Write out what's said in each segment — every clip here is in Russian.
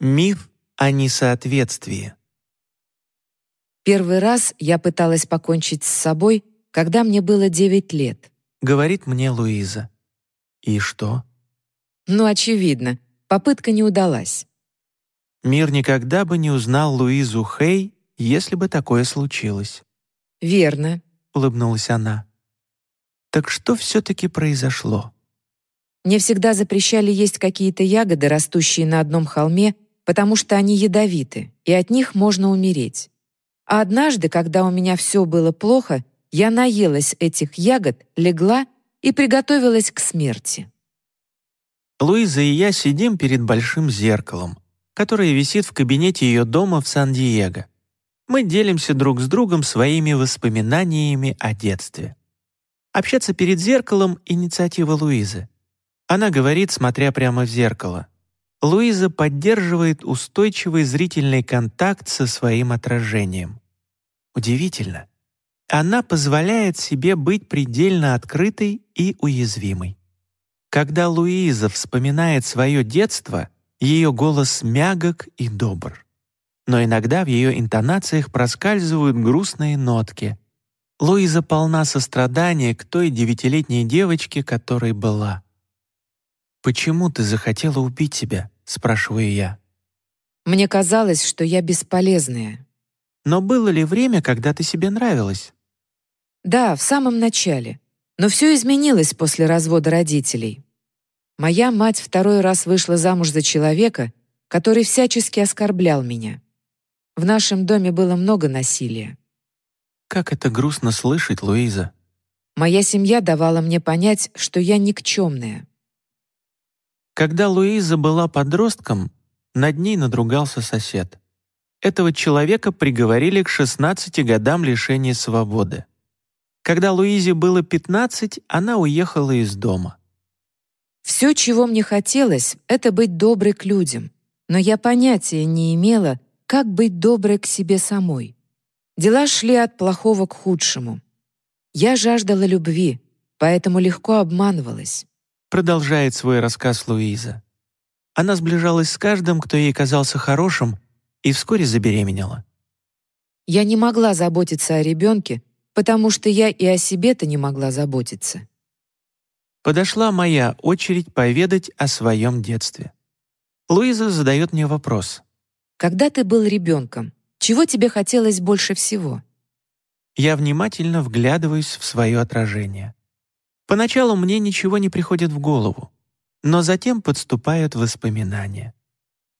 Миф о несоответствии. Первый раз я пыталась покончить с собой, когда мне было 9 лет. Говорит мне Луиза. И что? Ну, очевидно, попытка не удалась. Мир никогда бы не узнал Луизу Хей, если бы такое случилось. «Верно», — улыбнулась она. «Так что все-таки произошло?» Мне всегда запрещали есть какие-то ягоды, растущие на одном холме, потому что они ядовиты, и от них можно умереть. А однажды, когда у меня все было плохо, я наелась этих ягод, легла и приготовилась к смерти. Луиза и я сидим перед большим зеркалом, которое висит в кабинете ее дома в Сан-Диего. Мы делимся друг с другом своими воспоминаниями о детстве. Общаться перед зеркалом — инициатива Луизы. Она говорит, смотря прямо в зеркало. Луиза поддерживает устойчивый зрительный контакт со своим отражением. Удивительно. Она позволяет себе быть предельно открытой и уязвимой. Когда Луиза вспоминает свое детство, ее голос мягок и добр. Но иногда в ее интонациях проскальзывают грустные нотки. Луиза полна сострадания к той девятилетней девочке, которой была. «Почему ты захотела убить себя?» — спрашиваю я. Мне казалось, что я бесполезная. Но было ли время, когда ты себе нравилась? Да, в самом начале. Но все изменилось после развода родителей. Моя мать второй раз вышла замуж за человека, который всячески оскорблял меня. В нашем доме было много насилия. Как это грустно слышать, Луиза. Моя семья давала мне понять, что я никчемная. Когда Луиза была подростком, над ней надругался сосед. Этого человека приговорили к 16 годам лишения свободы. Когда Луизе было 15, она уехала из дома. Все, чего мне хотелось, это быть доброй к людям, но я понятия не имела, как быть доброй к себе самой. Дела шли от плохого к худшему. Я жаждала любви, поэтому легко обманывалась. Продолжает свой рассказ Луиза. Она сближалась с каждым, кто ей казался хорошим, и вскоре забеременела. Я не могла заботиться о ребенке, потому что я и о себе-то не могла заботиться. Подошла моя очередь поведать о своем детстве. Луиза задает мне вопрос. «Когда ты был ребенком, чего тебе хотелось больше всего?» Я внимательно вглядываюсь в свое отражение. Поначалу мне ничего не приходит в голову, но затем подступают воспоминания.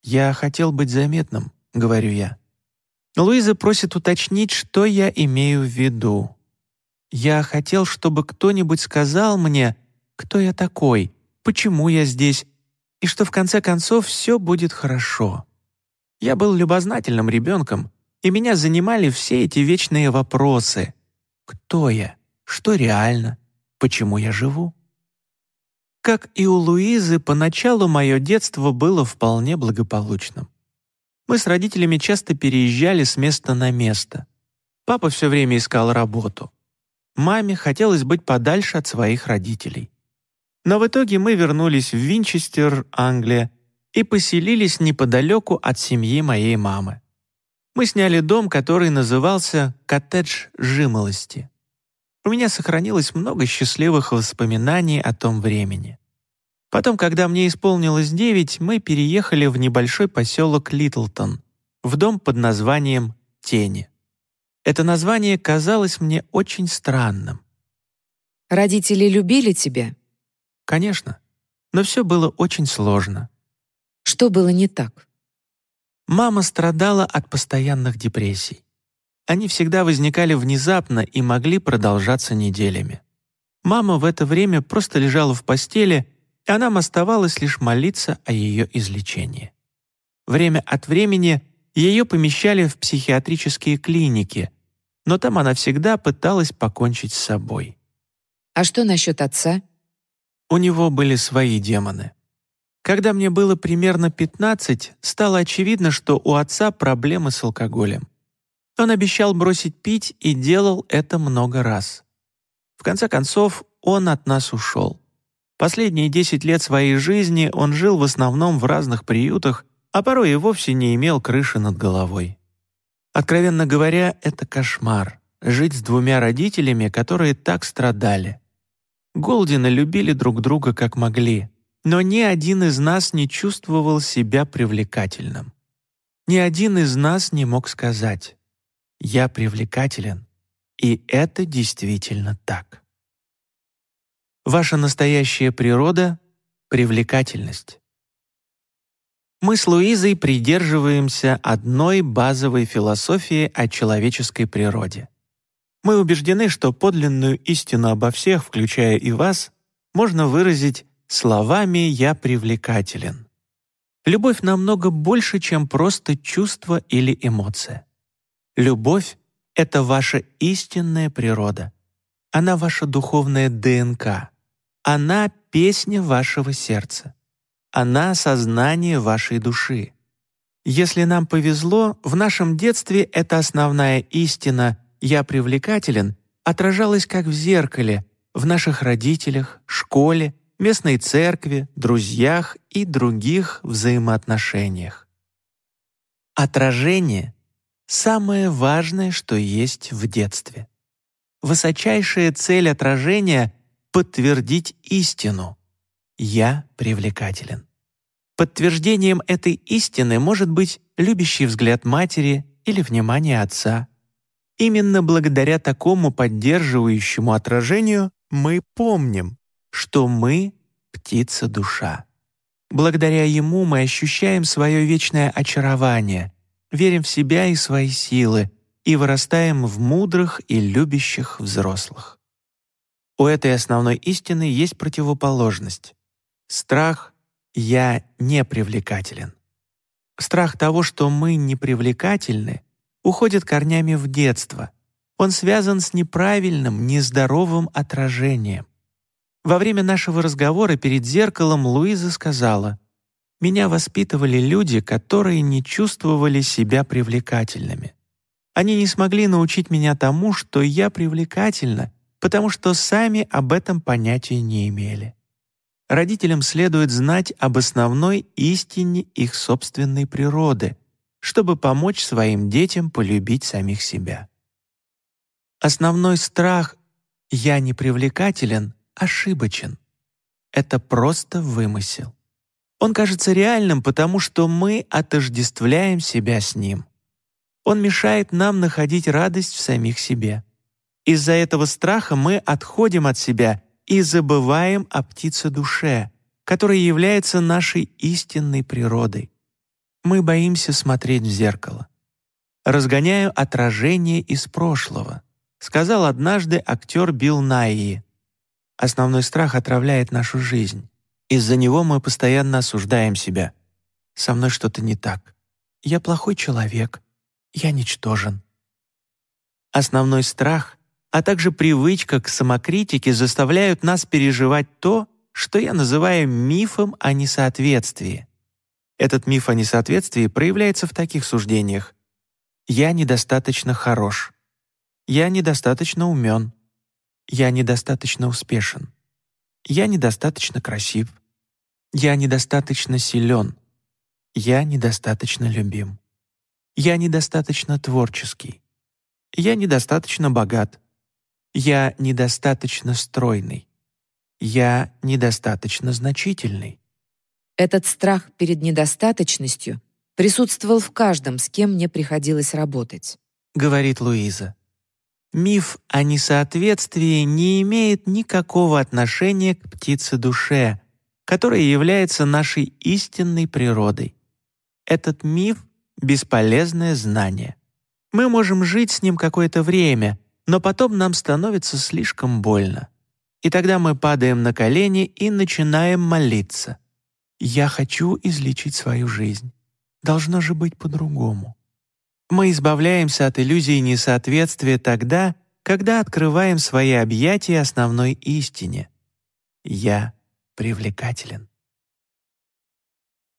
«Я хотел быть заметным», — говорю я. Луиза просит уточнить, что я имею в виду. Я хотел, чтобы кто-нибудь сказал мне, кто я такой, почему я здесь, и что в конце концов все будет хорошо. Я был любознательным ребенком, и меня занимали все эти вечные вопросы. Кто я? Что реально? Почему я живу. Как и у Луизы, поначалу мое детство было вполне благополучным. Мы с родителями часто переезжали с места на место. Папа все время искал работу. Маме хотелось быть подальше от своих родителей. Но в итоге мы вернулись в Винчестер, Англия, и поселились неподалеку от семьи моей мамы. Мы сняли дом, который назывался «Коттедж жимолости». У меня сохранилось много счастливых воспоминаний о том времени. Потом, когда мне исполнилось девять, мы переехали в небольшой поселок Литлтон, в дом под названием «Тени». Это название казалось мне очень странным. «Родители любили тебя?» «Конечно, но все было очень сложно». «Что было не так?» Мама страдала от постоянных депрессий. Они всегда возникали внезапно и могли продолжаться неделями. Мама в это время просто лежала в постели, и нам оставалось лишь молиться о ее излечении. Время от времени ее помещали в психиатрические клиники, но там она всегда пыталась покончить с собой. «А что насчет отца?» У него были свои демоны. Когда мне было примерно 15, стало очевидно, что у отца проблемы с алкоголем. Он обещал бросить пить и делал это много раз. В конце концов, он от нас ушел. Последние 10 лет своей жизни он жил в основном в разных приютах а порой и вовсе не имел крыши над головой. Откровенно говоря, это кошмар — жить с двумя родителями, которые так страдали. Голдины любили друг друга как могли, но ни один из нас не чувствовал себя привлекательным. Ни один из нас не мог сказать «Я привлекателен», и это действительно так. Ваша настоящая природа — привлекательность. Мы с Луизой придерживаемся одной базовой философии о человеческой природе. Мы убеждены, что подлинную истину обо всех, включая и вас, можно выразить словами «я привлекателен». Любовь намного больше, чем просто чувство или эмоция. Любовь — это ваша истинная природа. Она ваша духовная ДНК. Она — песня вашего сердца. Она — сознание вашей души. Если нам повезло, в нашем детстве эта основная истина «я привлекателен» отражалась как в зеркале, в наших родителях, школе, местной церкви, друзьях и других взаимоотношениях. Отражение — самое важное, что есть в детстве. Высочайшая цель отражения — подтвердить истину. «Я привлекателен». Подтверждением этой истины может быть любящий взгляд матери или внимание отца. Именно благодаря такому поддерживающему отражению мы помним, что мы — птица-душа. Благодаря ему мы ощущаем свое вечное очарование, верим в себя и свои силы и вырастаем в мудрых и любящих взрослых. У этой основной истины есть противоположность. Страх «я не привлекателен». Страх того, что мы непривлекательны, уходит корнями в детство. Он связан с неправильным, нездоровым отражением. Во время нашего разговора перед зеркалом Луиза сказала, «Меня воспитывали люди, которые не чувствовали себя привлекательными. Они не смогли научить меня тому, что я привлекательна, потому что сами об этом понятия не имели родителям следует знать об основной истине их собственной природы, чтобы помочь своим детям полюбить самих себя. Основной страх «я не привлекателен» ошибочен. Это просто вымысел. Он кажется реальным, потому что мы отождествляем себя с ним. Он мешает нам находить радость в самих себе. Из-за этого страха мы отходим от себя и забываем о птице-душе, которая является нашей истинной природой. Мы боимся смотреть в зеркало. «Разгоняю отражение из прошлого», сказал однажды актер Билл Найи. Основной страх отравляет нашу жизнь. Из-за него мы постоянно осуждаем себя. Со мной что-то не так. Я плохой человек. Я ничтожен. Основной страх а также привычка к самокритике заставляют нас переживать то, что я называю мифом о несоответствии. Этот миф о несоответствии проявляется в таких суждениях. «Я недостаточно хорош», «Я недостаточно умен», «Я недостаточно успешен», «Я недостаточно красив», «Я недостаточно силен», «Я недостаточно любим», «Я недостаточно творческий», «Я недостаточно богат», я недостаточно стройный. Я недостаточно значительный. Этот страх перед недостаточностью присутствовал в каждом, с кем мне приходилось работать. Говорит Луиза. Миф о несоответствии не имеет никакого отношения к птице-душе, которая является нашей истинной природой. Этот миф — бесполезное знание. Мы можем жить с ним какое-то время — но потом нам становится слишком больно. И тогда мы падаем на колени и начинаем молиться. «Я хочу излечить свою жизнь. Должно же быть по-другому». Мы избавляемся от иллюзии несоответствия тогда, когда открываем свои объятия основной истине. «Я привлекателен».